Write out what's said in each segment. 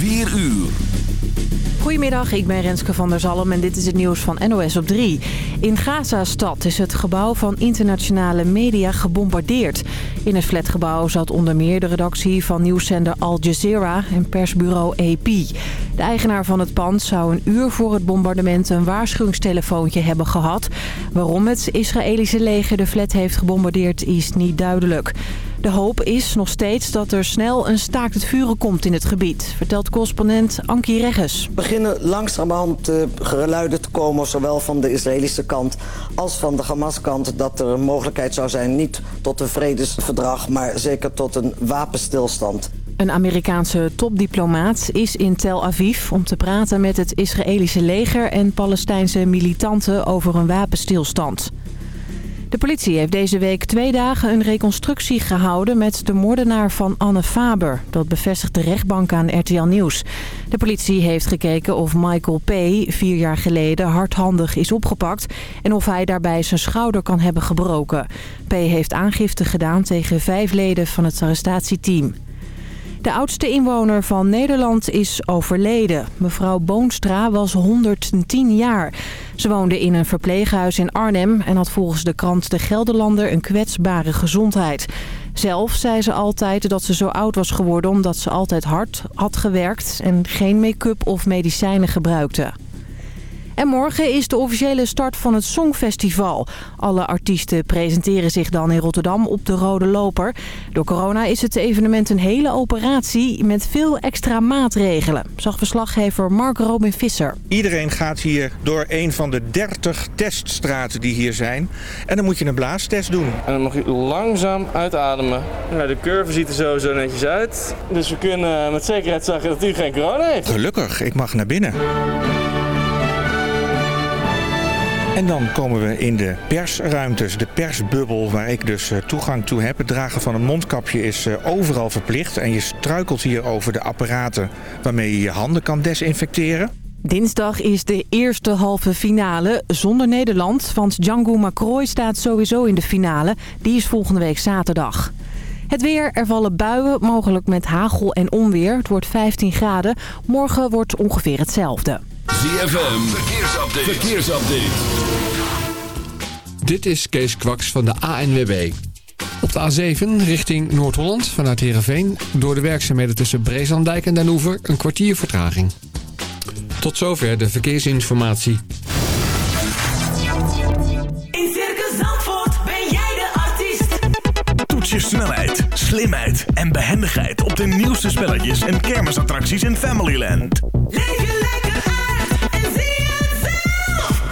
4 uur. Goedemiddag, ik ben Renske van der Zalm en dit is het nieuws van NOS op 3. In Gaza-stad is het gebouw van internationale media gebombardeerd. In het flatgebouw zat onder meer de redactie van nieuwszender Al Jazeera en persbureau AP. De eigenaar van het pand zou een uur voor het bombardement een waarschuwingstelefoontje hebben gehad. Waarom het Israëlische leger de flat heeft gebombardeerd is niet duidelijk. De hoop is nog steeds dat er snel een staakt het vuren komt in het gebied, vertelt correspondent Ankie Regges. Er beginnen langzamerhand uh, geluiden te komen, zowel van de Israëlische kant als van de Hamas-kant, dat er een mogelijkheid zou zijn niet tot een vredesverdrag, maar zeker tot een wapenstilstand. Een Amerikaanse topdiplomaat is in Tel Aviv om te praten met het Israëlische leger en Palestijnse militanten over een wapenstilstand. De politie heeft deze week twee dagen een reconstructie gehouden met de moordenaar van Anne Faber. Dat bevestigt de rechtbank aan RTL Nieuws. De politie heeft gekeken of Michael P. vier jaar geleden hardhandig is opgepakt... en of hij daarbij zijn schouder kan hebben gebroken. P. heeft aangifte gedaan tegen vijf leden van het arrestatieteam. De oudste inwoner van Nederland is overleden. Mevrouw Boonstra was 110 jaar. Ze woonde in een verpleeghuis in Arnhem en had volgens de krant De Gelderlander een kwetsbare gezondheid. Zelf zei ze altijd dat ze zo oud was geworden omdat ze altijd hard had gewerkt en geen make-up of medicijnen gebruikte. En morgen is de officiële start van het Songfestival. Alle artiesten presenteren zich dan in Rotterdam op de Rode Loper. Door corona is het evenement een hele operatie met veel extra maatregelen, zag verslaggever Mark Robin Visser. Iedereen gaat hier door een van de 30 teststraten die hier zijn. En dan moet je een blaastest doen. En dan mag je langzaam uitademen. Nou, de curve ziet er sowieso netjes uit. Dus we kunnen met zekerheid zeggen dat u geen corona heeft. Gelukkig, ik mag naar binnen. En dan komen we in de persruimtes, de persbubbel waar ik dus toegang toe heb. Het dragen van een mondkapje is overal verplicht en je struikelt hier over de apparaten waarmee je je handen kan desinfecteren. Dinsdag is de eerste halve finale zonder Nederland, want Django Macroy staat sowieso in de finale. Die is volgende week zaterdag. Het weer, er vallen buien, mogelijk met hagel en onweer. Het wordt 15 graden. Morgen wordt ongeveer hetzelfde. ZFM, verkeersupdate. verkeersupdate. Dit is Kees Kwaks van de ANWB. Op de A7 richting Noord-Holland vanuit Heerenveen... door de werkzaamheden tussen Breeslanddijk en Den Hoever een kwartier vertraging. Tot zover de verkeersinformatie. In Circus Zandvoort ben jij de artiest. Toets je snelheid, slimheid en behendigheid... op de nieuwste spelletjes en kermisattracties in Familyland. Leef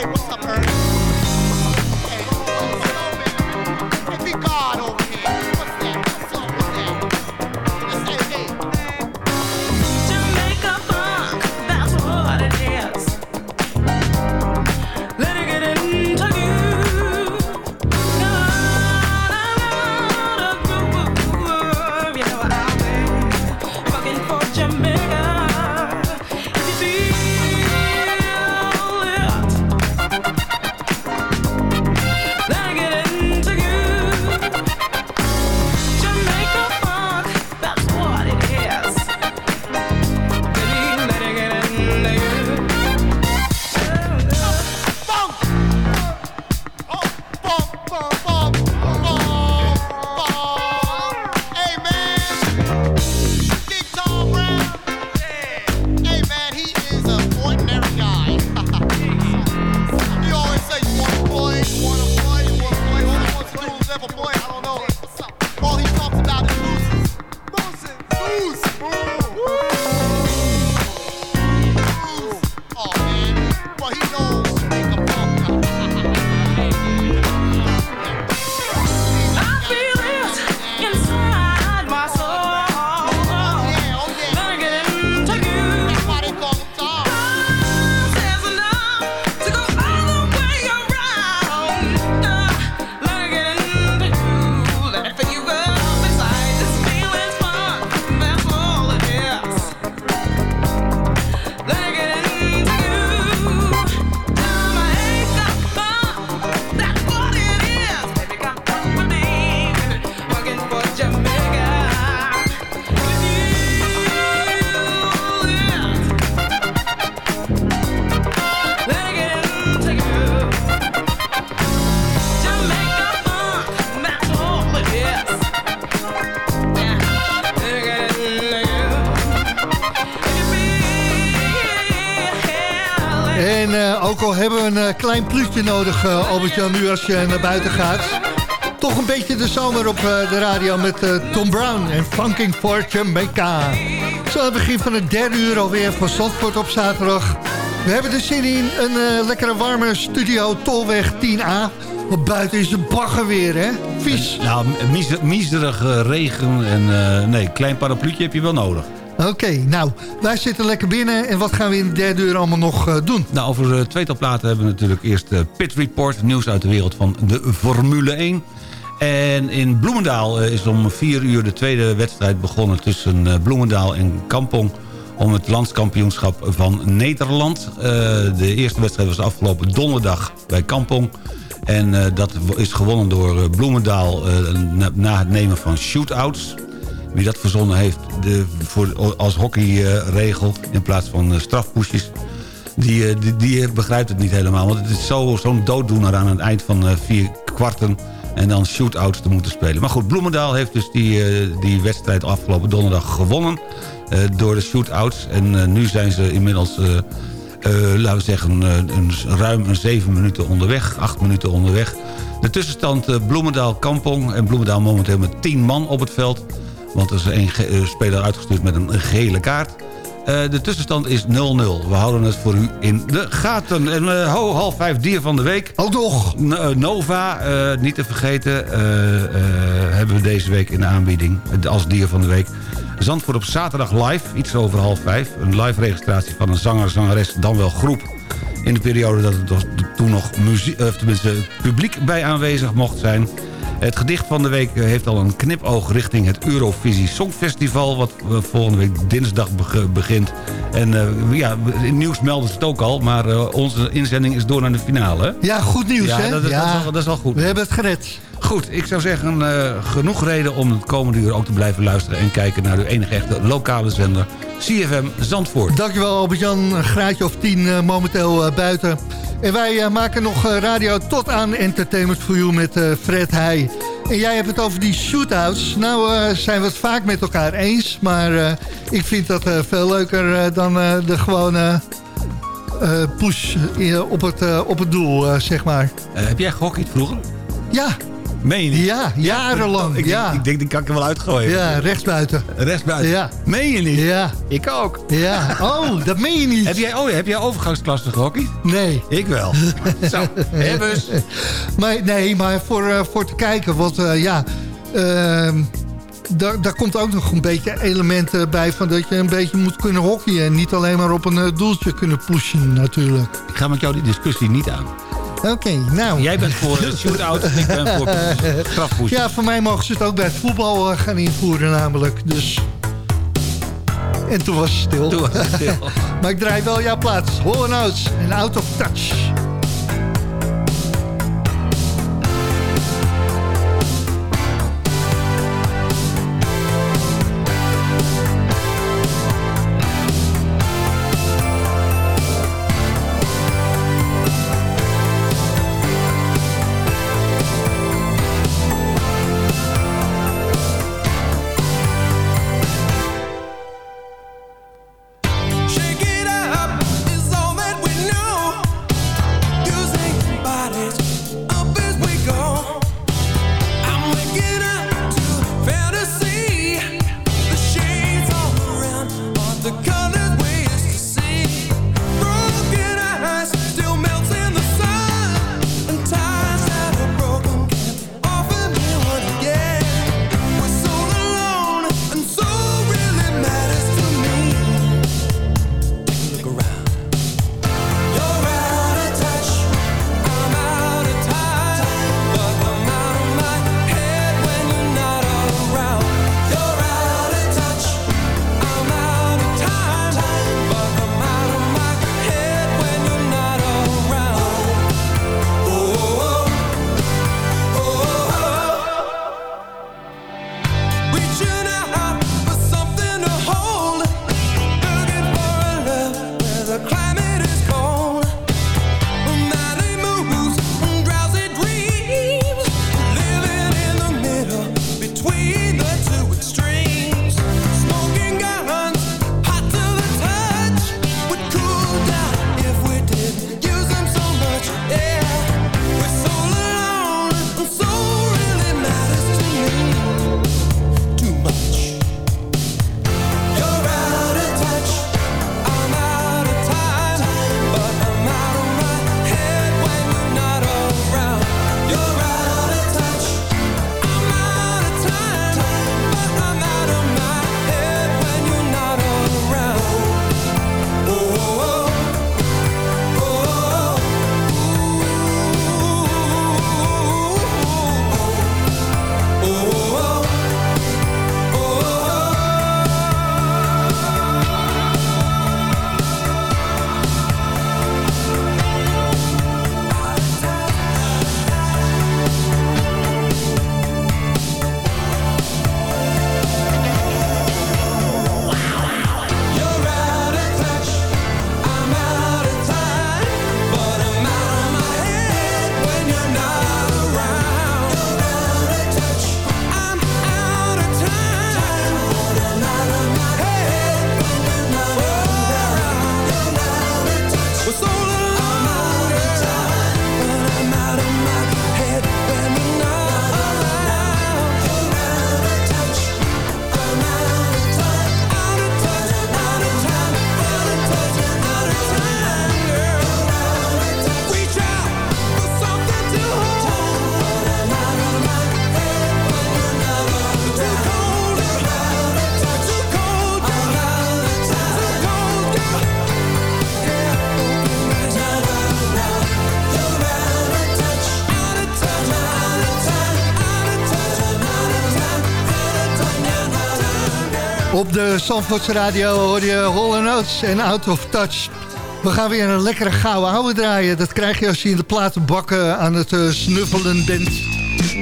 It was klein pluutje nodig, eh, Albert-Jan, nu als je naar buiten gaat. Toch een beetje de zomer op eh, de radio met eh, Tom Brown en Funking for Jamaica. Zo begin van het derde uur alweer van Zandvoort op zaterdag. We hebben er zin in een lekkere warme studio Tolweg 10A. Want buiten is het bagger weer, hè? Vies. Nou, miser, regen en eh, nee, klein parapluutje heb je wel nodig. Oké, nou, wij zitten lekker binnen. En wat gaan we in de derde uur allemaal nog eh, doen? Nou, over uh, tweetal platen hebben we natuurlijk eerst de Pit Report. Nieuws uit de wereld van de Formule 1. En in Bloemendaal eh, is om vier uur de tweede wedstrijd begonnen... tussen eh, Bloemendaal en Kampong om het landskampioenschap van Nederland. Eh, de eerste wedstrijd was afgelopen donderdag bij Kampong. En eh, dat is gewonnen door eh, Bloemendaal eh, na het nemen van shootouts. Wie dat verzonnen heeft de, voor, als hockeyregel in plaats van eh, strafpoesjes... Die, eh, die, eh, begrijpt het niet helemaal. Want het is zo- zo'n dooddoener aan het eind van eh, vier kwarten... en dan shootouts te moeten spelen. Maar goed, Bloemendaal heeft dus die, eh, die wedstrijd afgelopen donderdag gewonnen... eh, door de shootouts. En eh, nu zijn ze inmiddels... eh, eh, laten we zeggen, eh, een, ruim een zeven minuten onderweg, acht minuten onderweg. De tussenstand eh, Bloemendaal-Kampong en Bloemendaal momenteel met tien man op het veld. Want er is één ge- eh, speler uitgestuurd met een gele kaart. Eh, de tussenstand is 0-0. We houden het voor u in de gaten. En eh, ho, half vijf dier van de week. Ook nog. Nova, niet te vergeten, hebben we deze week in de aanbieding als dier van de week. Zandvoort op zaterdag live, iets over half vijf. Een live registratie van een zanger, zangeres, dan wel groep. In de periode dat er toen nog muziek, of tenminste publiek bij aanwezig mocht zijn. Het gedicht van de week eh, heeft al een knipoog richting het Eurovisie Songfestival... wat eh, volgende week dinsdag beg- begint. En eh, ja, in nieuws melden ze het ook al... maar onze inzending is door naar de finale. Ja, goed nieuws, Ja, hè? dat is- dat is wel- dat is goed. We hebben het gered. Goed, ik zou zeggen, genoeg reden om het komende uur ook te blijven luisteren... en kijken naar uw enige echte lokale zender CFM Zandvoort. Dankjewel Albert-Jan, een graadje of 10 eh, momenteel eh, buiten. En wij eh, maken nog radio tot aan Entertainment for You met Fred Heij. En jij hebt het over die shootouts. Nou zijn we het vaak met elkaar eens, maar ik vind dat veel leuker dan de gewone push op, het, op het doel, zeg maar. Heb jij gehockeyd vroeger? Ja, Meen je niet? ja, jarenlang. Ik, ja. ik denk, die kan ik er wel uitgooien. ja, rechtsbuiten. Restbuiten. Ja. Meen je niet? Ja, Ik ook. ja. Oh, dat meen je niet. Heb jij, oh, heb jij overgangsklasse gehockeyd? Nee. Ik wel. Zo, hebbers. Maar, nee, maar voor, eh, voor te kijken, want eh, ja... ehm, daar, daar komt ook nog een beetje elementen bij... van dat je een beetje moet kunnen hockeyen... en niet alleen maar op een eh, doeltje kunnen pushen natuurlijk. Ik ga met jou die discussie niet aan. Oké, nou... Jij bent voor uh, shoot-out en ik ben voor strafpoes. Ja, voor mij mogen ze het ook bij het voetbal eh, gaan invoeren namelijk. Dus... En toen was het stil. Doe het stil. maar ik draai wel jouw plaats. Holland Outs en Out of Touch. Op de Zandvoortse radio hoor je Hall Oates en Out of Touch. We gaan weer een lekkere gouden ouwe draaien. Dat krijg je als je in de platenbakken aan het eh, snuffelen bent.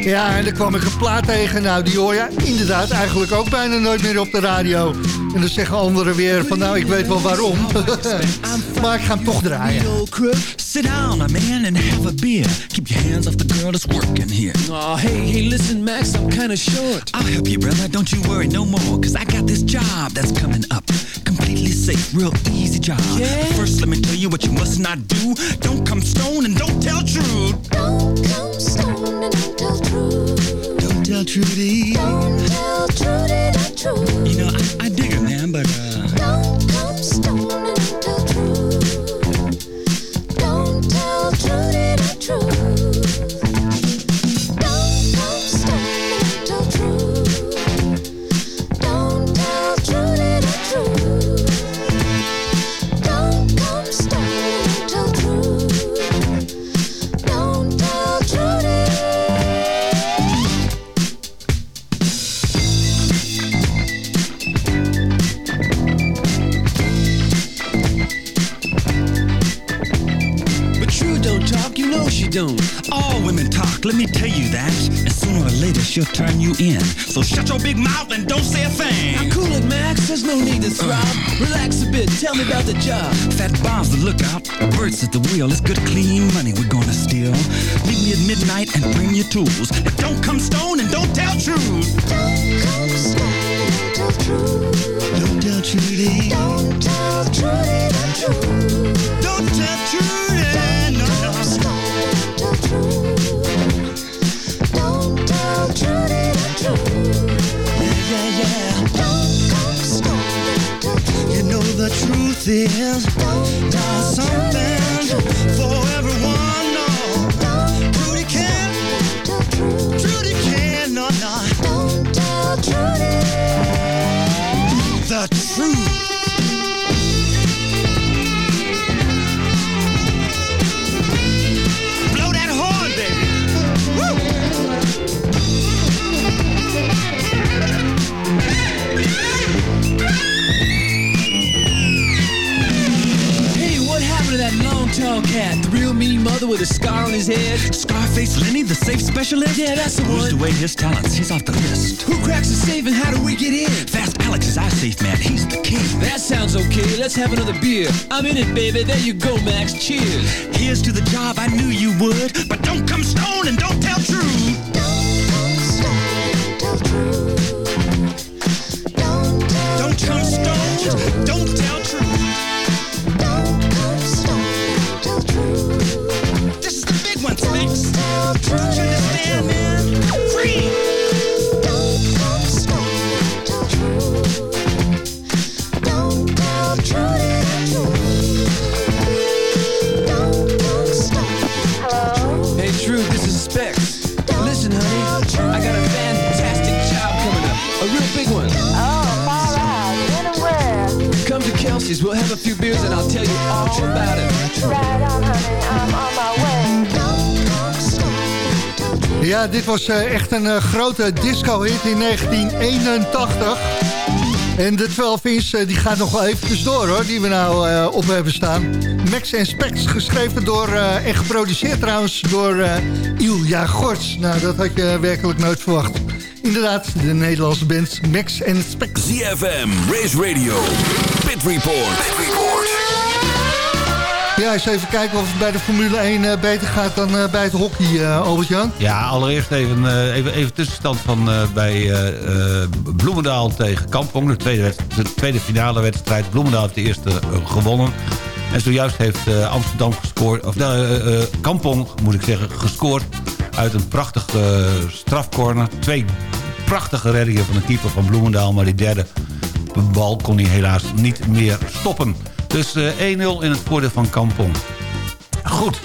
Ja, en dan kwam ik een plaat tegen. Nou, die hoor je inderdaad eigenlijk ook bijna nooit meer op de radio. En dan zeggen anderen weer van, nou, ik weet wel waarom. maar ik ga hem toch draaien. Sit down, my man, and have a beer. Keep your hands off the girl that's working here. Oh, hey, hey, listen, Max, I'm kinda short. I'll help you, brother. Don't you worry no more. Cause I got this job that's coming up. Completely safe, real easy job. Yeah? First, let me tell you what you must not do. Don't come stone and don't tell truth. Don't come stone and don't tell truth. Don't tell Trudy. Don't tell Trudy the truth. You know, I, I dig her, man, but uh. Don't come stone let me tell you that. And sooner or later she'll turn you in. So shut your big mouth and don't say a thing. Now cool it, Max, there's no need to throb. Relax a bit, tell me about the job. Fat Bob's the lookout, birds at the wheel. It's good, clean money we're gonna steal. Meet me at midnight and bring your tools. And don't come stone and don't tell truth. Don't come stone and don't tell truth. Don't tell Trudy. Don't tell Trudy the truth. Don't tell Trudy. Truth is there's something for everyone. Away his talents? He's off the list. Who cracks the safe and how do we get in? Fast Alex is our safe man. He's the king. That sounds okay. Let's have another beer. I'm in it, baby. There you go, Max. Cheers. Here's to the job I knew you would. But don't come stone and don't tell truth. Dit was eh, echt een eh, grote disco-hit in 1981. En de 12 inch eh, die gaat nog wel eventjes door hoor, die we nou op hebben staan. Max en Specs, geschreven door eh, en geproduceerd trouwens door eh, Ilja Gorts. Nou, dat had je werkelijk nooit verwacht. Inderdaad, de Nederlandse band Max en Specs. ZFM, Race Radio, Pit Report. Pit Report. Ja, eens even kijken of het bij de Formule 1 eh, beter gaat dan eh, bij het hockey, Albert-Jan. Ja, allereerst even, even, even tussenstand van bij Bloemendaal tegen Kampong. De tweede, de tweede finale wedstrijd. Bloemendaal heeft de eerste gewonnen. En zojuist heeft Amsterdam gescoord, of uh, Kampong moet ik zeggen, gescoord uit een prachtige strafcorner. Twee prachtige reddingen van de keeper van Bloemendaal, maar die derde bal kon hij helaas niet meer stoppen. Dus eh, 1-0 in het voordeel van Kampong. Goed.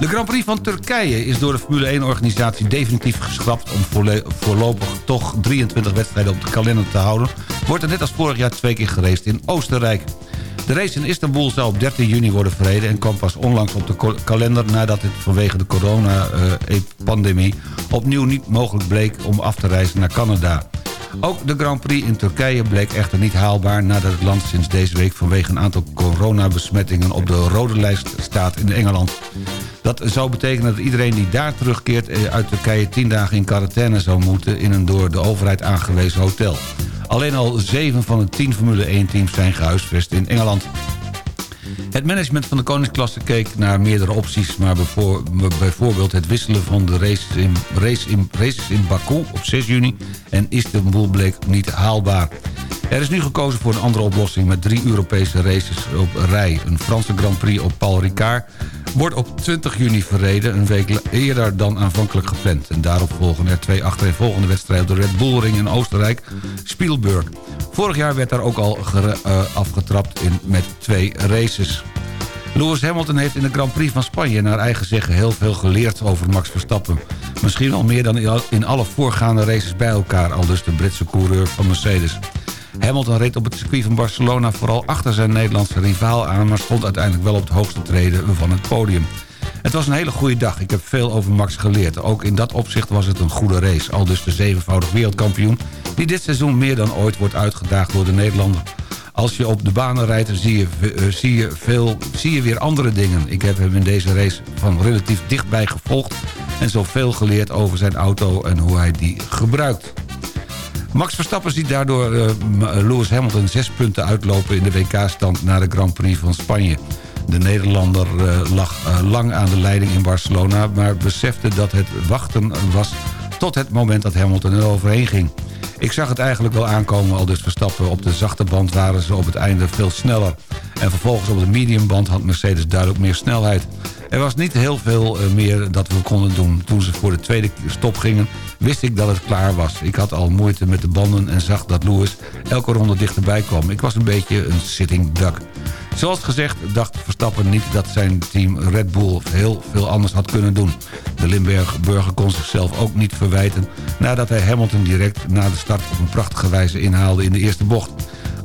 De Grand Prix van Turkije is door de Formule 1-organisatie definitief geschrapt... om voorlopig toch 23 wedstrijden op de kalender te houden... wordt er net als vorig jaar twee keer geraced in Oostenrijk. De race in Istanbul zou op 13 juni worden verreden... en kwam pas onlangs op de kalender nadat het vanwege de corona-pandemie... opnieuw niet mogelijk bleek om af te reizen naar Canada. Ook de Grand Prix in Turkije bleek echter niet haalbaar... nadat het land sinds deze week vanwege een aantal coronabesmettingen... op de rode lijst staat in Engeland. Dat zou betekenen dat iedereen die daar terugkeert eh, uit Turkije... 10 dagen in quarantaine zou moeten in een door de overheid aangewezen hotel. Alleen al 7 van de 10 Formule 1-teams zijn gehuisvest in Engeland. Het management van de koningsklasse keek naar meerdere opties... maar bijvoor- bijvoorbeeld het wisselen van de races in, race in, races in Baku op 6 juni... en Istanbul bleek niet haalbaar. Er is nu gekozen voor een andere oplossing met drie Europese races op rij. Een Franse Grand Prix op Paul Ricard wordt op 20 juni verreden... een week eerder dan aanvankelijk gepland. En daarop volgen er twee achtereenvolgende wedstrijden... de Red Bull Ring in Oostenrijk, Spielberg. Vorig jaar werd daar ook al eh, afgetrapt in, met twee races. Lewis Hamilton heeft in de Grand Prix van Spanje... naar eigen zeggen heel veel geleerd over Max Verstappen. Misschien wel meer dan in al- in alle voorgaande races bij elkaar... al dus de Britse coureur van Mercedes. Hamilton reed op het circuit van Barcelona vooral achter zijn Nederlandse rivaal aan... maar stond uiteindelijk wel op het hoogste treden van het podium. Het was een hele goede dag. Ik heb veel over Max geleerd. Ook in dat opzicht was het een goede race. Al dus de zevenvoudig wereldkampioen... die dit seizoen meer dan ooit wordt uitgedaagd door de Nederlander. Als je op de banen rijdt, zie je, eh, zie, je veel, zie je weer andere dingen. Ik heb hem in deze race van relatief dichtbij gevolgd... en zoveel geleerd over zijn auto en hoe hij die gebruikt. Max Verstappen ziet daardoor eh, M- Lewis Hamilton zes punten uitlopen... in de WK-stand naar de Grand Prix van Spanje. De Nederlander eh, lag eh, lang aan de leiding in Barcelona... maar besefte dat het wachten was tot het moment dat Hamilton er overheen ging. Ik zag het eigenlijk wel aankomen, al dus Verstappen. Op de zachte band waren ze op het einde veel sneller. En vervolgens op de mediumband had Mercedes duidelijk meer snelheid. Er was niet heel veel eh, meer dat we konden doen. Toen ze voor de tweede stop gingen, wist ik dat het klaar was. Ik had al moeite met de banden en zag dat Lewis elke ronde dichterbij kwam. Ik was een beetje een sitting duck. Zoals gezegd dacht Verstappen niet dat zijn team Red Bull heel veel anders had kunnen doen. De Limburger kon zichzelf ook niet verwijten... nadat hij Hamilton direct na de start op een prachtige wijze inhaalde in de eerste bocht.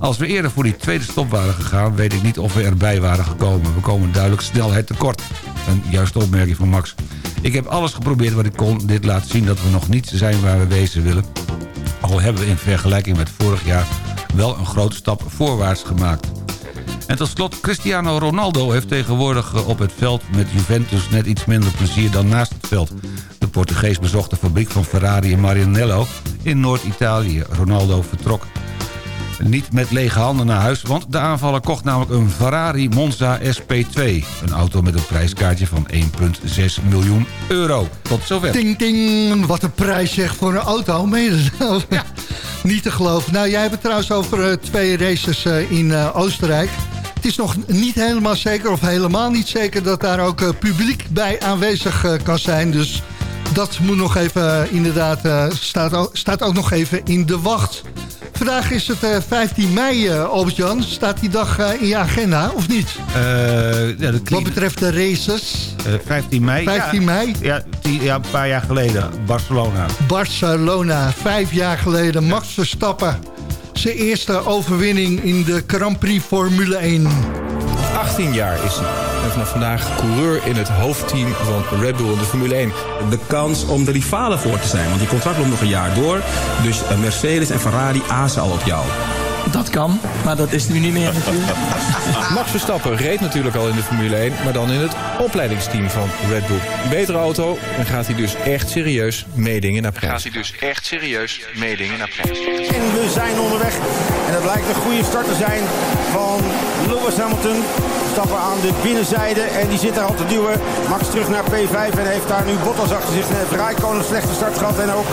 Als we eerder voor die tweede stop waren gegaan... weet ik niet of we erbij waren gekomen. We komen duidelijk snelheid tekort. Een juiste opmerking van Max. Ik heb alles geprobeerd wat ik kon. Dit laat zien dat we nog niet zijn waar we wezen willen. Al hebben we in vergelijking met vorig jaar... wel een grote stap voorwaarts gemaakt. En tot slot, Cristiano Ronaldo heeft tegenwoordig op het veld met Juventus net iets minder plezier dan naast het veld. De Portugees bezocht de fabriek van Ferrari in Maranello in Noord-Italië. Ronaldo vertrok niet met lege handen naar huis... want de aanvaller kocht namelijk een Ferrari Monza SP2. Een auto met een prijskaartje van 1,6 miljoen euro. Tot zover. Ding, ding. Wat een prijs zeg voor een auto. Meen je dat? Niet te geloven. Nou, jij hebt het trouwens over eh, twee races eh, in eh, Oostenrijk. Het is nog niet helemaal zeker of helemaal niet zeker... dat daar ook publiek bij aanwezig kan zijn. Dus dat moet nog even, inderdaad, staat, ook, staat ook nog even in de wacht. Vandaag is het eh, 15 mei, eh, Albert-Jan. Staat die dag eh, in je agenda, of niet? Eh, ja, Wat betreft de races. Eh, 15 mei. 15 ja, mei? Ja, tien- ja, een paar jaar geleden. Barcelona. Barcelona, vijf jaar geleden. Max Verstappen. Zijn eerste overwinning in de Grand Prix Formule 1. 18 jaar is hij. En vanaf vandaag coureur in het hoofdteam van Red Bull in de Formule 1. De kans om de rivalen voor te zijn. Want die contract loopt nog een jaar door. Dus eh, Mercedes en Ferrari azen al op jou. Dat kan, maar dat is nu niet meer natuurlijk. Max Verstappen reed natuurlijk al in de Formule 1, maar dan in het opleidingsteam van Red Bull. Betere auto en gaat hij dus echt serieus meedingen naar prijs. Gaat hij dus echt serieus meedingen naar prijs. En we zijn onderweg. En dat blijkt een goede start te zijn van Lewis Hamilton. Stappen aan de binnenzijde en die zit daar al te duwen. Max terug naar P5 en heeft daar nu Bottas achter zich. Ferrari kon een slechte start gehad en ook...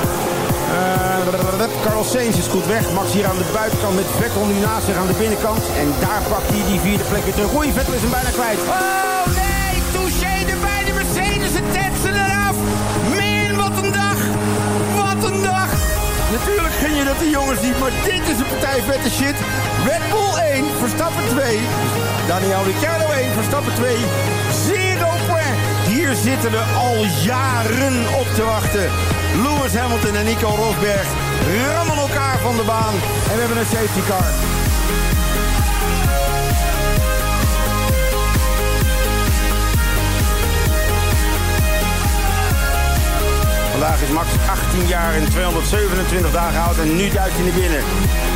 eh, Carlos Sainz is goed weg. Max hier aan de buitenkant met Vettel nu naast zich aan de binnenkant. En daar pakt hij die vierde plek weer terug. Oei, Vettel is hem bijna kwijt. Oh Die jongens niet, maar dit is een partij vette shit. Red Bull 1, Verstappen 2. Daniel Ricciardo 1, Verstappen 2. Zero point. Hier zitten we al jaren op te wachten. Lewis Hamilton en Nico Rosberg rammen elkaar van de baan. En we hebben een safety car. Vandaag is Max 18 jaar en 227 dagen oud en nu duikt hij naar binnen.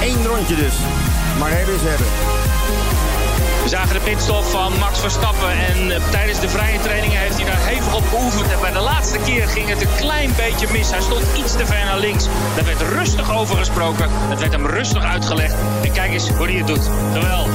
Eén rondje dus. Maar hebben is hebben. We zagen de pitstop van Max Verstappen en eh, tijdens de vrije trainingen heeft hij daar hevig op geoefend. En bij de laatste keer ging het een klein beetje mis. Hij stond iets te ver naar links. Daar werd rustig over gesproken. Het werd hem rustig uitgelegd. En kijk eens hoe hij het doet. Geweldig.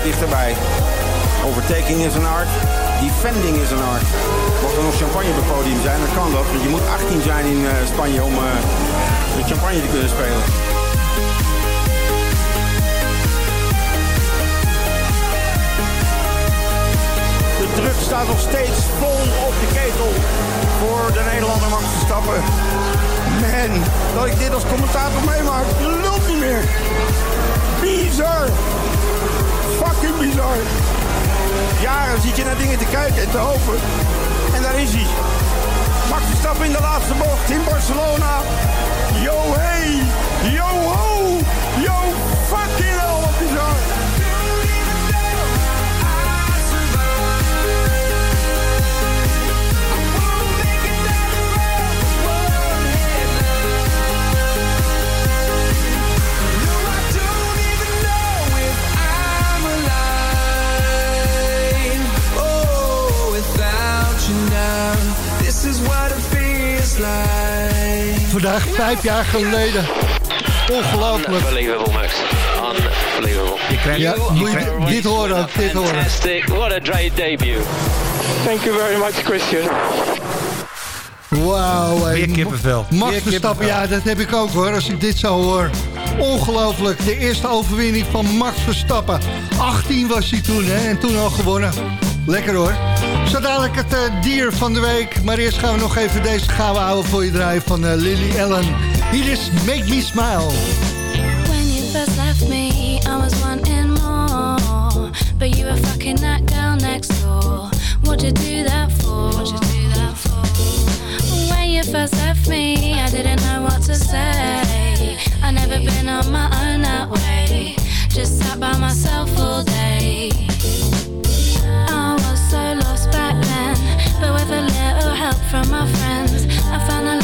Dichterbij. Overtaking is een art. Defending is een art. Mocht er nog champagne op het podium zijn, dan kan dat. Want je moet 18 zijn in eh, Spanje om eh, met champagne te kunnen spelen. De druk staat nog steeds vol op de ketel voor de Nederlander Max Verstappen. Man, dat ik dit als commentator meemaak, lult niet meer. Bizar. Fucking bizar. Jaren zit je naar dingen te kijken en te hopen. En daar is hij. Max Verstappen in de laatste bocht in Barcelona. Yo hey, yo ho, yo fucking hell, wat bizar. Vandaag vijf jaar geleden. Ongelooflijk. Unbelievable, Max. Unbelievable. Ja, moet je dit horen, dit horen. Fantastic. What a great debut. Thank you very much, Christian. Wauw. Weer kippenvel. Max Verstappen, ja, dat heb ik ook hoor, als ik dit zo hoor. Ongelooflijk, de eerste overwinning van Max Verstappen. 18 was hij toen, hè, en toen al gewonnen. Lekker hoor. Zo dadelijk het eh, dier van de week. Maar eerst gaan we nog even deze gouden ouwe voor je draaien van eh, Lily Allen. Hier is Make Me Smile. When you first left me, I was wanting more. But you were fucking that girl next door. What'd you do that for? What'd you do that for? When you first left me, I didn't know what to say. I never been on my own that way. Just sat by myself all day. Help from my friends, I found the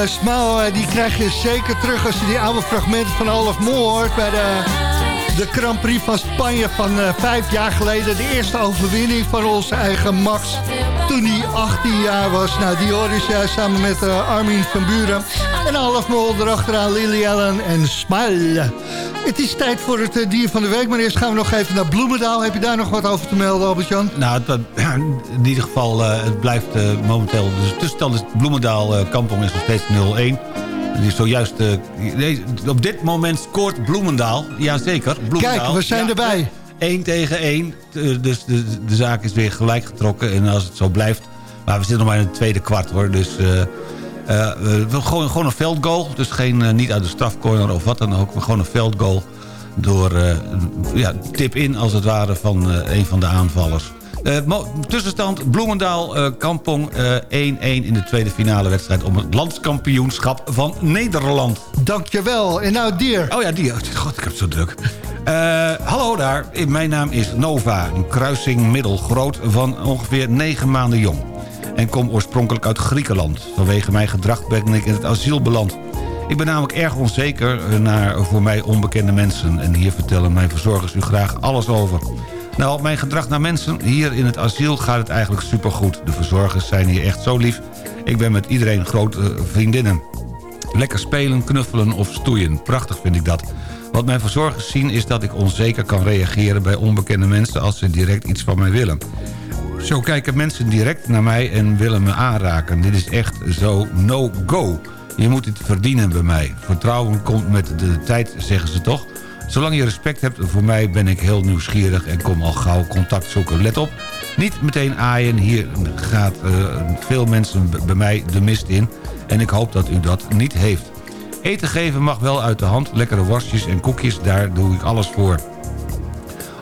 eh, eh, die krijg je zeker terug als je die oude fragmenten van Olaf Mol hoort bij de, de Grand Prix van Spanje van eh, vijf jaar geleden. De eerste overwinning van onze eigen Max toen hij 18 jaar was. Nou, die hoor je juist samen met eh, Armin van Buren. En Olaf Mol erachteraan Lily Allen en Smile. Het is tijd voor het eh, dier van de week, maar eerst gaan we nog even naar Bloemendaal. Heb je daar nog wat over te melden, Albert-Jan? Nou, dat, in ieder geval, eh, het blijft eh, momenteel... Dus de tussenstand is Bloemendaal eh, Kampong is nog steeds 0-1. Die is zojuist... eh, nee, op dit moment scoort Bloemendaal. Jazeker, Bloemendaal. Kijk, we zijn Ja, erbij. 1 tegen 1. Eh, Dus de, de zaak is weer gelijk getrokken. En als het zo blijft... Maar we zitten nog maar in het tweede kwart hoor. Dus eh, eh, gewoon, gewoon een veldgoal. Dus geen, eh, niet uit de strafcorner of wat dan ook. Maar gewoon een veldgoal. Door eh, ja, tip in als het ware van eh, een van de aanvallers. Eh, tussenstand Bloemendaal, eh, Kampong eh, 1-1 in de tweede finale wedstrijd... om het landskampioenschap van Nederland. Dankjewel. En nou, dier. Oh ja, dier. God, ik heb het zo druk. Eh, hallo daar, mijn naam is Nova. Een kruising middelgroot van ongeveer 9 maanden jong. En kom oorspronkelijk uit Griekenland. Vanwege mijn gedrag ben ik in het asiel beland. Ik ben namelijk erg onzeker naar voor mij onbekende mensen. En hier vertellen mijn verzorgers u graag alles over. Nou, mijn gedrag naar mensen, hier in het asiel gaat het eigenlijk supergoed. De verzorgers zijn hier echt zo lief. Ik ben met iedereen grote vriendinnen. Lekker spelen, knuffelen of stoeien. Prachtig vind ik dat. Wat mijn verzorgers zien is dat ik onzeker kan reageren... bij onbekende mensen als ze direct iets van mij willen. Zo kijken mensen direct naar mij en willen me aanraken. Dit is echt zo no-go. Je moet dit verdienen bij mij. Vertrouwen komt met de tijd, zeggen ze toch? Zolang je respect hebt voor mij ben ik heel nieuwsgierig... en kom al gauw contact zoeken. Let op, niet meteen aaien. Hier gaat eh, veel mensen bij mij de mist in. En ik hoop dat u dat niet heeft. Eten geven mag wel uit de hand. Lekkere worstjes en koekjes, daar doe ik alles voor.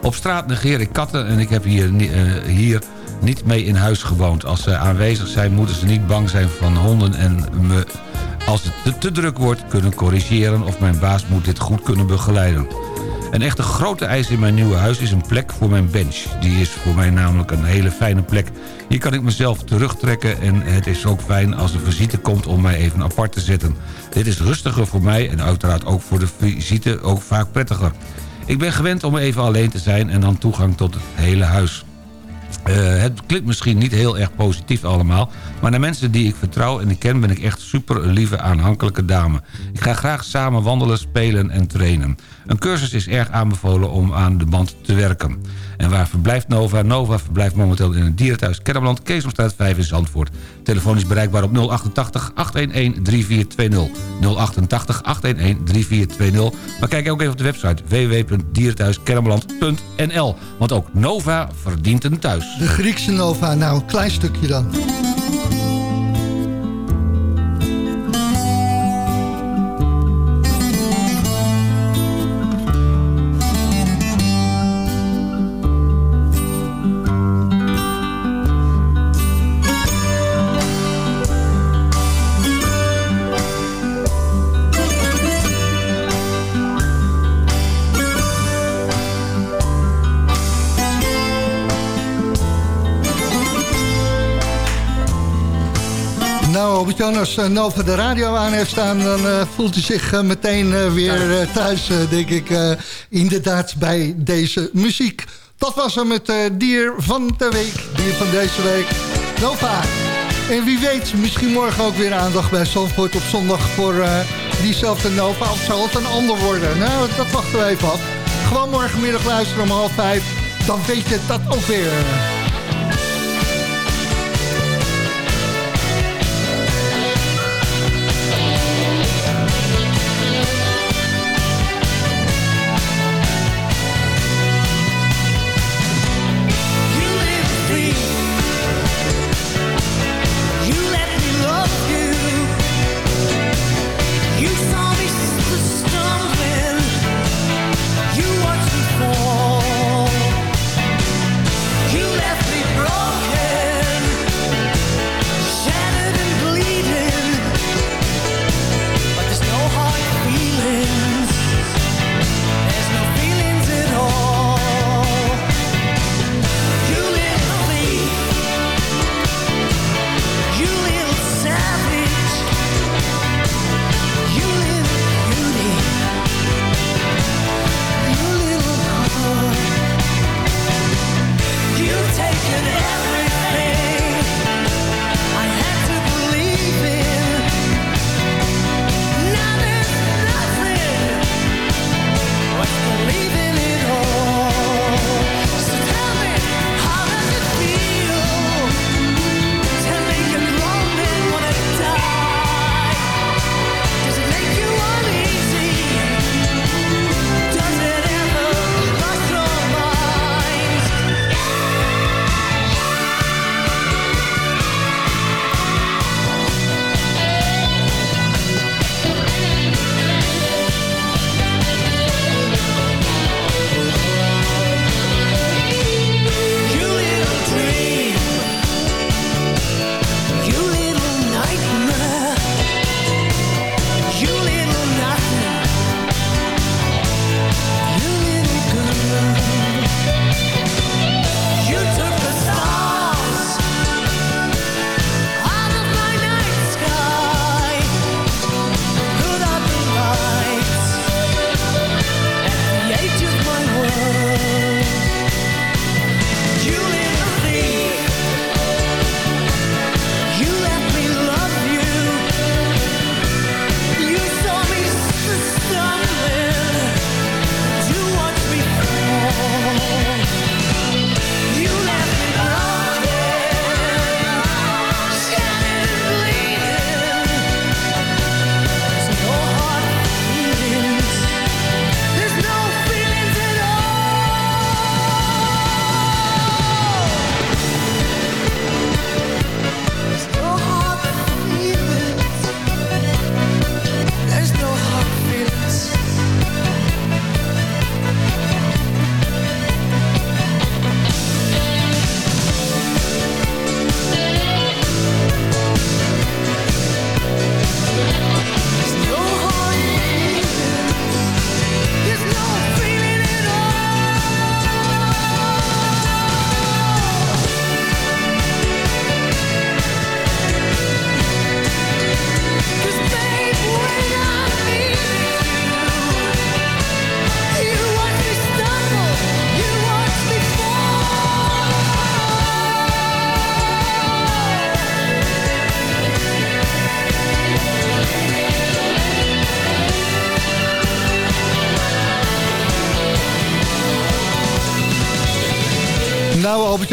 Op straat negeer ik katten en ik heb hier, eh, hier niet mee in huis gewoond. Als ze aanwezig zijn moeten ze niet bang zijn van honden en me als het te, druk wordt kunnen corrigeren... of mijn baas moet dit goed kunnen begeleiden. Een echte grote eis in mijn nieuwe huis is een plek voor mijn bench. Die is voor mij namelijk een hele fijne plek. Hier kan ik mezelf terugtrekken en het is ook fijn als de visite komt om mij even apart te zetten. Dit is rustiger voor mij en uiteraard ook voor de visite ook vaak prettiger. Ik ben gewend om even alleen te zijn en dan toegang tot het hele huis. Eh, het klinkt misschien niet heel erg positief allemaal... maar naar mensen die ik vertrouw en ik ken... ben ik echt super lieve, aanhankelijke dame. Ik ga graag samen wandelen, spelen en trainen. Een cursus is erg aanbevolen om aan de band te werken. En waar verblijft Nova? Nova verblijft momenteel in het dierenthuis Kennemerland... Keesomstraat 5 in Zandvoort. Telefoon is bereikbaar op 088 811 3420. 088 811 3420. Maar kijk ook even op de website www.dierenthuiskennemerland.nl. Want ook Nova verdient een thuis. De Griekse Nova, nou een klein stukje dan. Albert-Jan, als eh, Nova de radio aan heeft staan... dan eh, voelt hij zich eh, meteen weer thuis, denk ik. inderdaad, bij deze muziek. Dat was hem het eh, dier van de week. Dier van deze week. Nova. En wie weet, misschien morgen ook weer aandacht bij Zandvoort op zondag... voor diezelfde Nova. Of zal het een ander worden? Nou, dat wachten we even af. Gewoon morgenmiddag luisteren om half vijf. Dan weet je dat ook weer.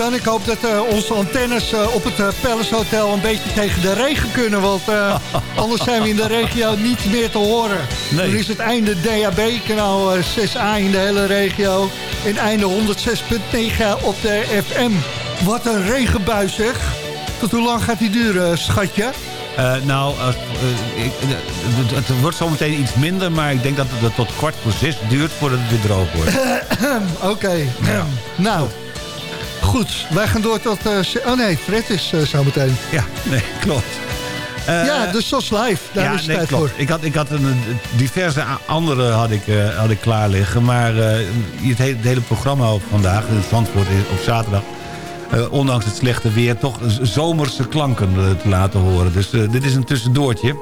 Albert-Jan. Ik hoop dat eh, onze antennes eh, op het eh, Palace Hotel een beetje tegen de regen kunnen. Want anders zijn we in de regio niet meer te horen. Nee. Dan is het einde DAB, kanaal eh, 6A in de hele regio. En einde 106.9 op de FM. Wat een regenbui zeg. Tot hoe lang gaat die duren, schatje? Nou, ik, het, het wordt zometeen iets minder, maar ik denk dat het tot kwart voor zes duurt voordat het weer droog wordt. Oké. Nou, goed. Wij gaan door tot... eh, oh nee, Fred is uh, zo meteen. Ja, nee, klopt. Eh, ja, de SOS Live. Daar ja, is het nee, tijd klopt. voor. Ik had, ik had een, diverse andere had ik, eh, had ik klaar liggen. Maar eh, het, hele, het hele programma op vandaag, in Zandvoort op zaterdag... eh, ondanks het slechte weer, toch zomerse klanken eh, te laten horen. Dus eh, dit is een tussendoortje.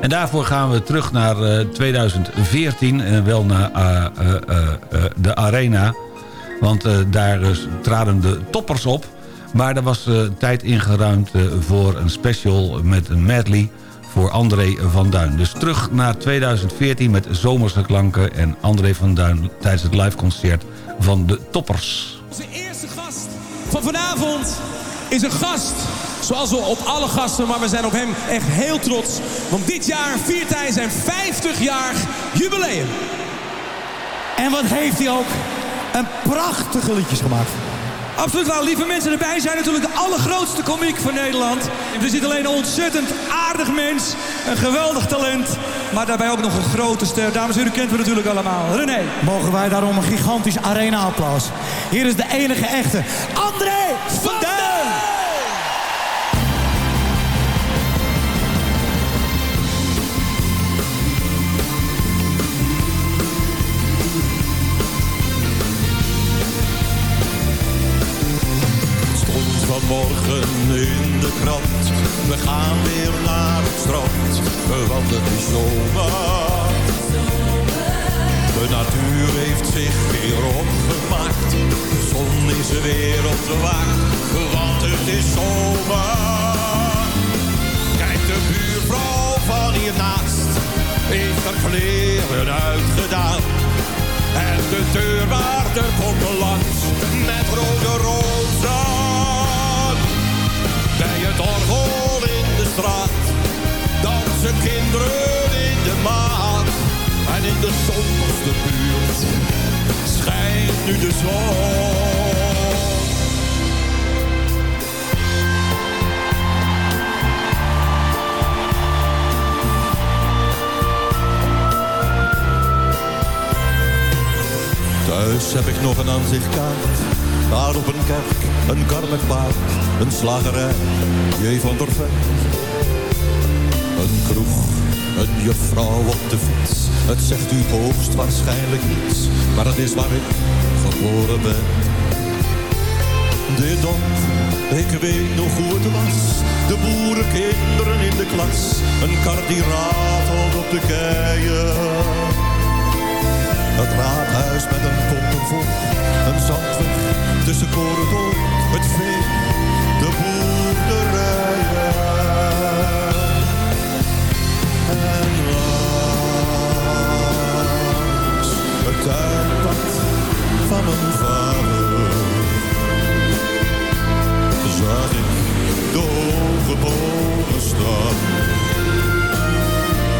En daarvoor gaan we terug naar eh, 2014. En wel naar eh, eh, eh, eh, de Arena. Want eh, daar eh, traden de toppers op. Maar er was eh, tijd ingeruimd voor een special met een medley voor André van Duin. Dus terug naar 2014 met zomerse klanken... en André van Duin tijdens het liveconcert van de toppers. Onze eerste gast van vanavond is een gast. Zoals we op alle gasten, maar we zijn op hem echt heel trots. Want dit jaar viert hij zijn 50-jarig jubileum. En wat heeft hij ook een prachtige liedjes gemaakt. Absoluut wel. Lieve mensen, erbij zijn natuurlijk de allergrootste komiek van Nederland. Er zit alleen een ontzettend aardig mens. Een geweldig talent. Maar daarbij ook nog een grote ster. Dames en heren, kent we natuurlijk allemaal. René. Mogen wij daarom een gigantisch arena-applaus. Hier is de enige echte André van. Vanmorgen in de krant. We gaan weer naar het strand, want het is zomer. De natuur heeft zich weer opgemaakt. De zon is weer op de wacht, want het is zomer. Kijk, de buurvrouw van hiernaast heeft haar kleren uitgedaan. En de deurwaarder komt langs met rode rozen. Straat dansen kinderen in de maat. En in de zonderste buurt schijnt nu de zon. Thuis heb ik nog een aanzichtkaart. Daar op een kerk, een karmelijk paard, een slagerij, J. van der Vet. Een juffrouw op de fiets. Het zegt u hoogstwaarschijnlijk niets, maar het is waar ik geboren ben. Dit dorp, ik weet nog hoe het was. De boerenkinderen in de klas, een kar die ratelt op de keien. Het raadhuis met een pompenvol, een zandweg tussen koren door, het vee, van mijn ik de.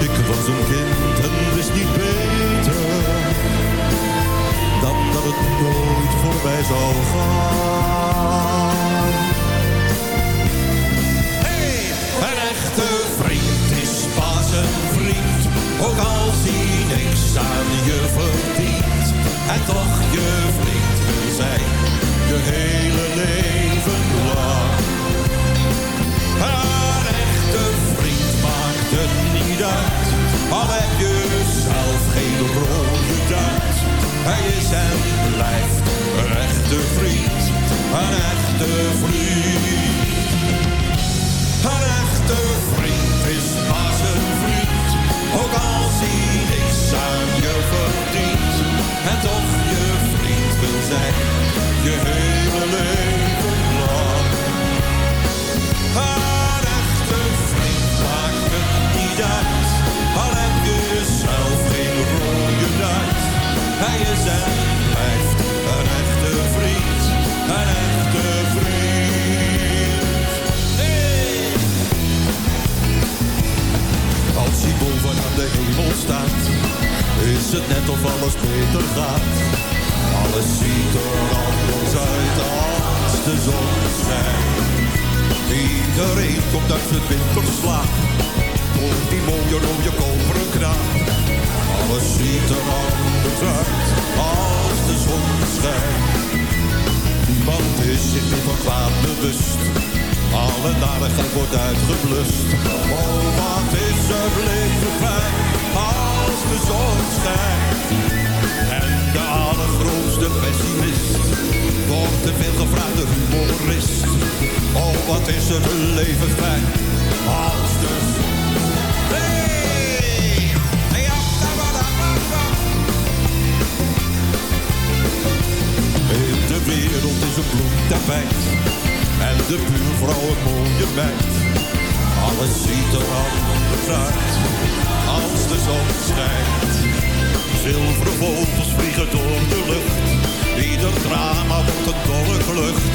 Ik was een kind en wist niet beter dan dat het nooit voorbij zou gaan. Hey, een echte vriend is pas een vriend, ook als hij niks aan je verdient. En toch je vriend wil zijn, je hele leven lang. Een echte vriend maakt het niet uit, al heb je zelf geen rode duit. Hij is en blijft een echte vriend, een echte vriend. Een echte vriend is pas een vriend, als hij niks aan je verdient. En toch je vriend wil zijn, je hele leven lang. Een echte vriend maakt het niet uit, al heb je zelf geen rode duit. Hij is en blijft een echte vriend, een de net of alles beter gaat. Alles ziet er anders uit als de zon schijnt. Iedereen komt uit zijn winterslaap, voor die mooie rode koperen kraan. Alles ziet er anders uit als de zon schijnt. Niemand is zich meer van kwaad bewust. Alle narigheid wordt uitgeblust. Oh, wat is er leven fijn de schijnt. En de allergrootste pessimist wordt te veel gevraagde humorist. Oh, wat is er leven fijn als de. In de wereld is een bloemtapijt en de buurvrouw een mooie meid. Alles ziet er anders uit als de zon schijnt. Zilveren vogels vliegen door de lucht, ieder drama wordt een dolle klucht.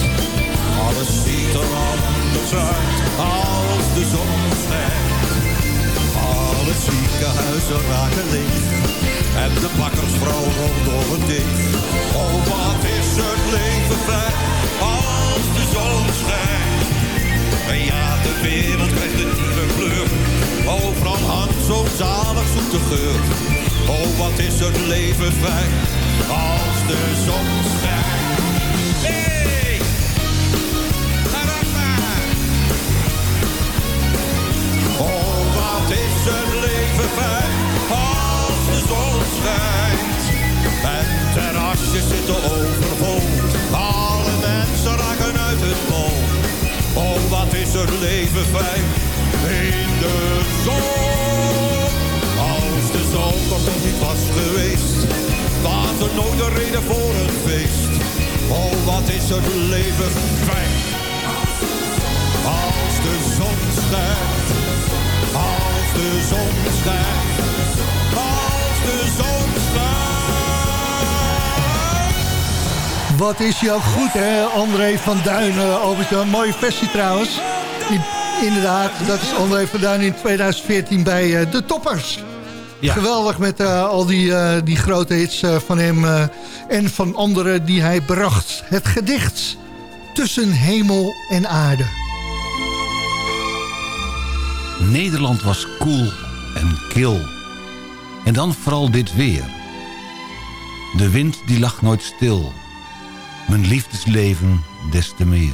Alles ziet er anders uit als de zon schijnt. Alle ziekenhuizen raken leeg en de bakkersvrouw rolt door het deeg. Oh, wat is het leven fijn als de zon schijnt. Ja, de wereld krijgt een nieuwe kleur. Overal hangt zo'n zalig zoete geur. Oh, wat is het leven fijn als de zon schijnt. Hey! Taramba! Oh, wat is het leven fijn als de zon schijnt. En terrasjes zitten overvol, het leven fijn in de zon. Als de zomer nog niet was geweest, was er nooit een reden voor een feest. Oh, wat is het leven fijn als de zon schijnt. Als de zon schijnt. Als de zon schijnt. Wat is jou goed, hè? André van Duin, uh, Albert Jan. Mooie versie trouwens. Die- inderdaad, dat is André van Duin in 2014 bij eh, De Toppers. Ja. Geweldig met eh, al die, eh, die grote hits eh, van hem eh, en van anderen die hij bracht. Het gedicht Tussen Hemel en Aarde. Nederland was koel en kil. En dan vooral dit weer. De wind die lag nooit stil. Mijn liefdesleven des te meer.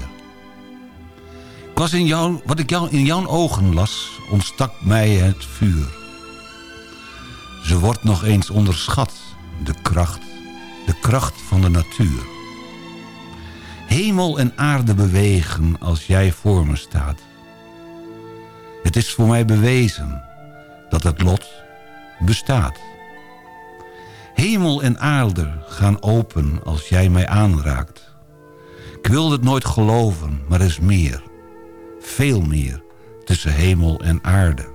Was in jou, wat ik jou, in jouw ogen las, ontstak mij het vuur. Ze wordt nog eens onderschat, de kracht, de kracht van de natuur. Hemel en aarde bewegen als jij voor me staat. Het is voor mij bewezen dat het lot bestaat. Hemel en aarde gaan open als jij mij aanraakt. Ik wilde het nooit geloven, maar er is meer. Veel meer tussen hemel en aarde.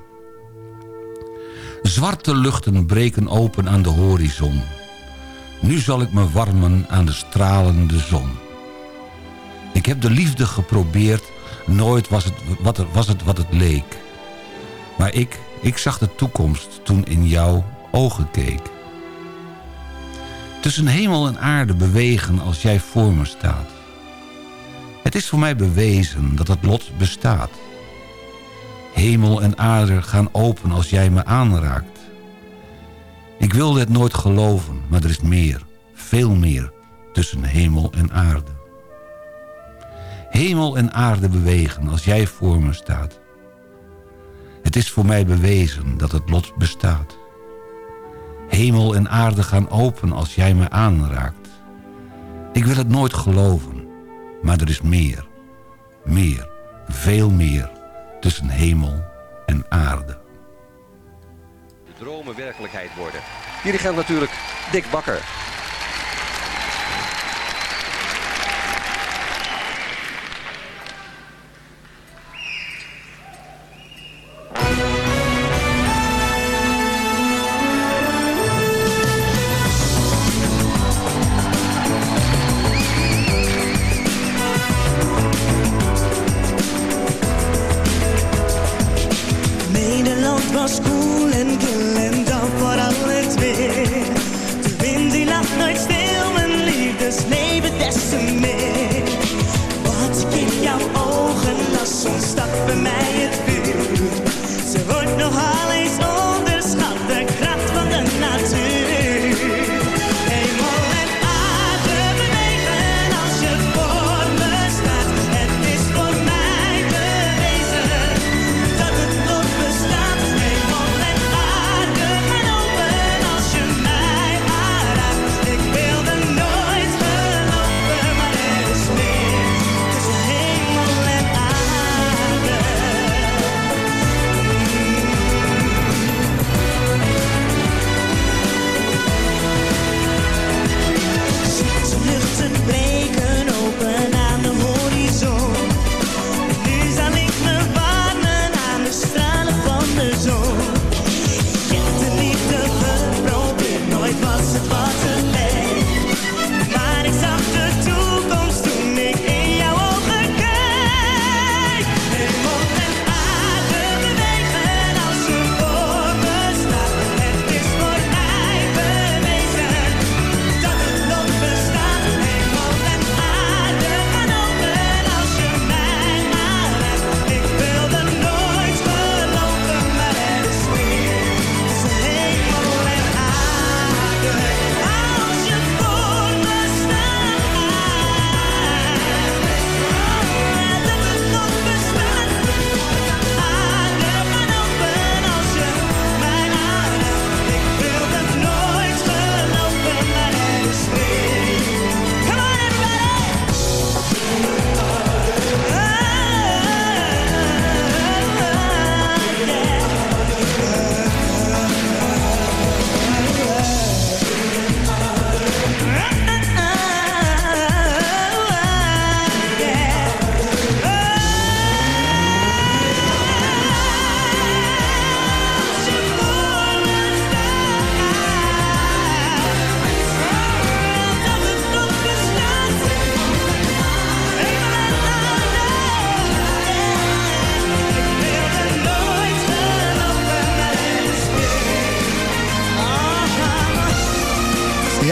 Zwarte luchten breken open aan de horizon. Nu zal ik me warmen aan de stralende zon. Ik heb de liefde geprobeerd, nooit was het wat, er, was het, wat het leek. Maar ik, ik zag de toekomst toen in jouw ogen keek. Tussen hemel en aarde bewegen als jij voor me staat. Het is voor mij bewezen dat het lot bestaat. Hemel en aarde gaan open als jij me aanraakt. Ik wilde het nooit geloven, maar er is meer, veel meer tussen hemel en aarde. Hemel en aarde bewegen als jij voor me staat. Het is voor mij bewezen dat het lot bestaat. Hemel en aarde gaan open als jij me aanraakt. Ik wil het nooit geloven, maar er is meer, meer, veel meer tussen hemel en aarde. de dromen werkelijkheid worden. Dirigent natuurlijk Dick Bakker.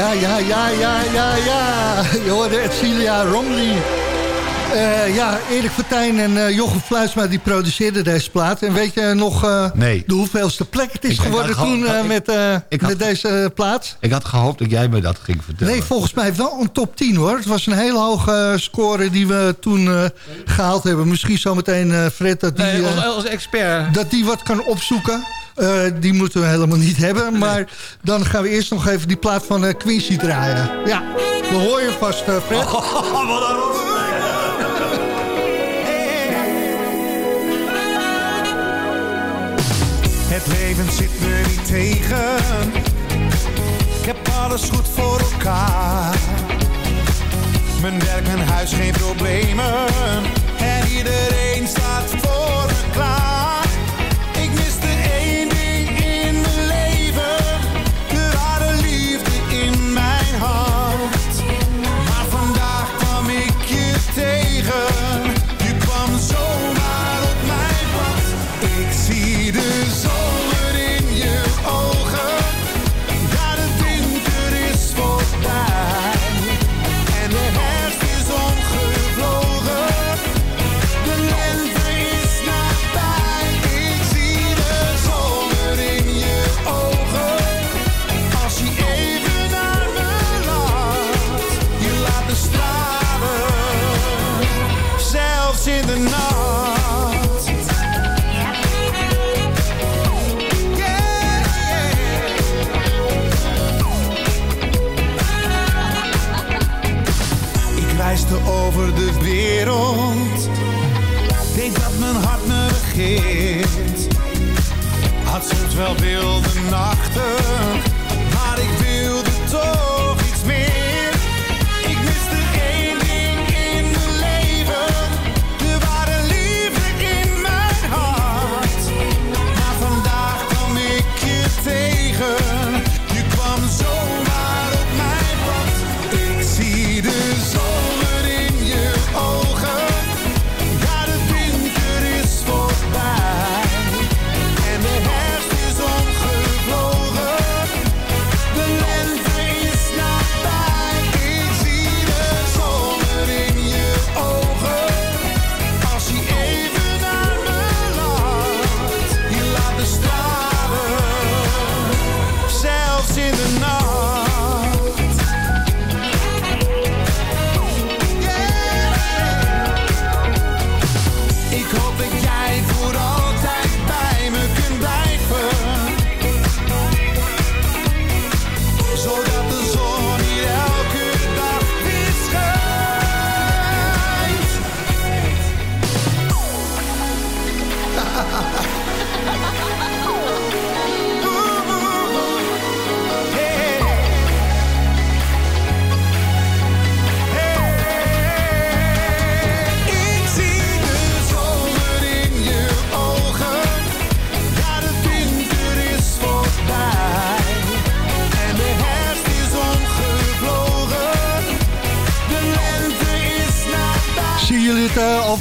Ja, ja, ja, ja, ja, ja. Je hoorde Edcilia Romley. Eh, ja, Erik Vertijn en eh, Jochem Fluisma die produceerden deze plaat. En weet je nog eh, Nee. de hoeveelste plek het is Ik- geworden had toen eh, ik- met, eh, ik had- met deze plaat? Ik had gehoopt dat jij me dat ging vertellen. Nee, volgens mij wel een top 10 hoor. Het was een hele hoge score die we toen eh, gehaald hebben. Misschien zometeen eh Fred dat die, Nee, als, als expert. dat die wat kan opzoeken. Eh, die moeten we helemaal niet hebben. Maar dan gaan we eerst nog even die plaat van eh, Quincy draaien. Ja, we hoor je vast eh, Fred. Het leven zit me niet tegen. Ik heb alles goed voor elkaar. Mijn werk, mijn huis, geen problemen. En iedereen staat voor me klaar. Over de wereld. Dat mijn hart me regeert. Had soms wel wilde nachten.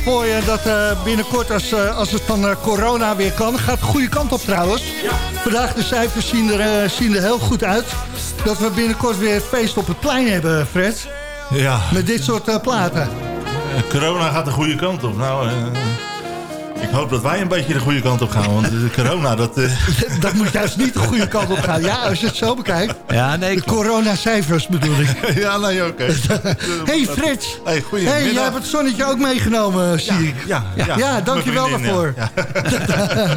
Voor je dat eh, binnenkort als, eh, als het van eh, corona weer kan... gaat de goede kant op trouwens. Vandaag de cijfers zien er, zien er heel goed uit. Dat we binnenkort weer feest op het plein hebben, Fred. Ja. Met dit soort platen. Corona gaat de goede kant op. Nou, ik hoop dat wij een beetje de goede kant op gaan. Want de corona, dat... eh, dat moet juist niet de goede kant op gaan. Ja, als je het zo bekijkt. Ja, nee. De coronacijfers bedoel ik. ja, nee, oké. hey Frits. Hey, goedemiddag. Hey, jij hebt het zonnetje ook meegenomen, zie ik. Ja, ja, ja. dankjewel Mijn vriendin, daarvoor.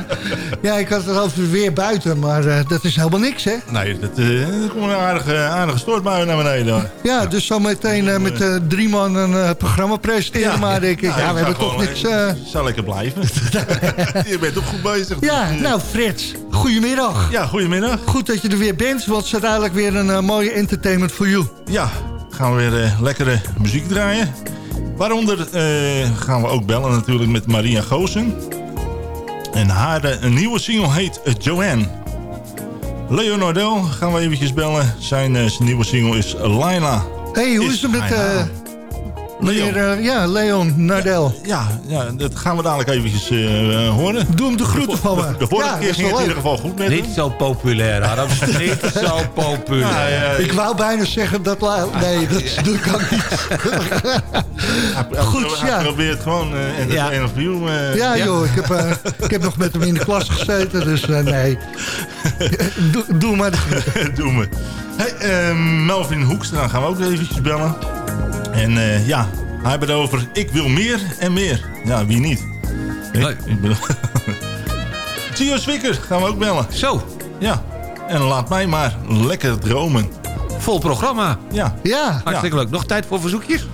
Ja. ik had het over weer buiten, maar eh, dat is helemaal niks, hè? Nee, dat, eh, er komt een aardige, aardige stortbui naar beneden. Ja, dus zometeen eh, met eh, drie man een eh, programma presenteren, maar denk ik, ja, we hebben toch gewoon, niks... eh, eh, Zal lekker blijven. je bent ook goed bezig. Ja, nou Frits, goedemiddag. Ja, goedemiddag. Goed dat je er weer bent, want het is dadelijk weer een eh, mooie entertainment voor you. Ja, gaan we weer eh, lekkere muziek draaien. Waaronder eh, gaan we ook bellen natuurlijk met Maria Goosen. En haar een nieuwe single heet Joanne. Leonardo gaan we eventjes bellen. Zijn, eh, zijn nieuwe single is Laila. hey, hoe is het met... hij eh? Meneer, eh, ja, Leon Nardel. Ja, ja, dat gaan we dadelijk eventjes eh, horen. Doe hem de groeten van me. De vorige Ja, keer dat ging het in ieder geval goed met hem. Niet zo populair, Harm. Niet zo populair. Ik wou bijna zeggen dat... la- Nee, dat doe ik ook niet. Hij- Goed, hij ja. probeert gewoon uh, en Ja. een eh, Ja, joh, ik heb, eh, ik heb nog met hem in de klas gezeten, dus eh, nee. doe, doe maar de groeten. Doen we. Hey, eh, Melvin Hoekstra gaan we ook eventjes bellen. En eh, ja, hij heeft het over ik wil meer en meer. Ja, wie niet? Ik, Nee. ik bedoel... Gio Zwicker gaan we ook bellen. Zo, Ja, en laat mij maar lekker dromen. vol programma. Ja, Ja, Hartstikke leuk. Nog tijd voor verzoekjes?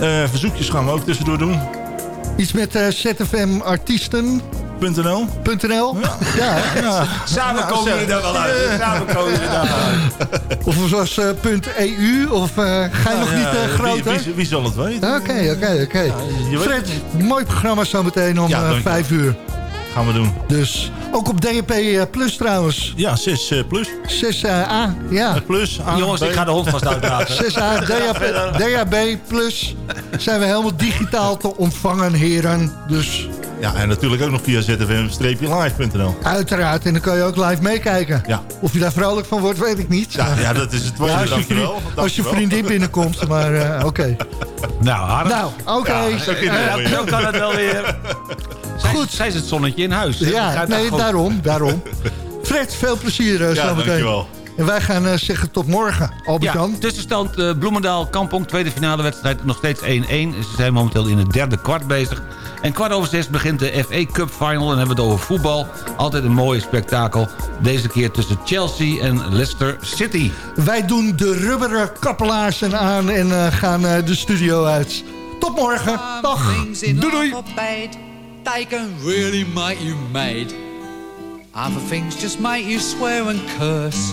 Eh, verzoekjes gaan we ook tussendoor doen. iets met eh zfmartiesten.nl. .nl. Ja, Ja. Samen komen jullie daar wel uit. Samen komen jullie daar wel uit. of zoals eh, .eu, of eh, ga je nog Ja, niet eh, wie- groter? Wie, wie, zal het weten? Oké, oké, oké. Fred, mooi programma zometeen om Ja, eh, uur. Gaan we doen. Dus ook op DNP eh, Plus trouwens. Ja, 6 eh, plus. 6A, ja. Plus. A, Jongens, B. ik ga de hond vast uitlaten. 6A, DHB, DHB Plus zijn we helemaal digitaal te ontvangen, heren. Dus Ja, en natuurlijk ook nog via zfm-live.nl. uiteraard. En dan kan je ook live meekijken. Ja. Of je daar vrolijk van wordt, weet ik niet. Ja, ja, dat is het. Ja, als, je vriend- als je vriendin binnenkomt, maar eh, oké. Nou, Harm. Nou, oké. Ja, zo kun je het wel weer. Zo kan het wel weer. Zij, Goed. Zij is het zonnetje in huis. Ja, nee, daarom, daarom. Fred, veel plezier uh, Ja, zometeen. dankjewel. En wij gaan eh, zeggen tot morgen, Albert-Jan. Ja, tussenstand eh, Bloemendaal, Kampong, tweede finale wedstrijd, nog steeds 1-1. Ze zijn momenteel in het derde kwart bezig. En kwart over zes begint de FA Cup Final. En hebben we het over voetbal. Altijd een mooi spektakel. Deze keer tussen Chelsea en Leicester City. Wij doen de rubberen kappelaarsen aan en eh, gaan eh, de studio uit. Tot morgen. Dag. Doei doei. They can really make you mad. Other things just make you swear and curse.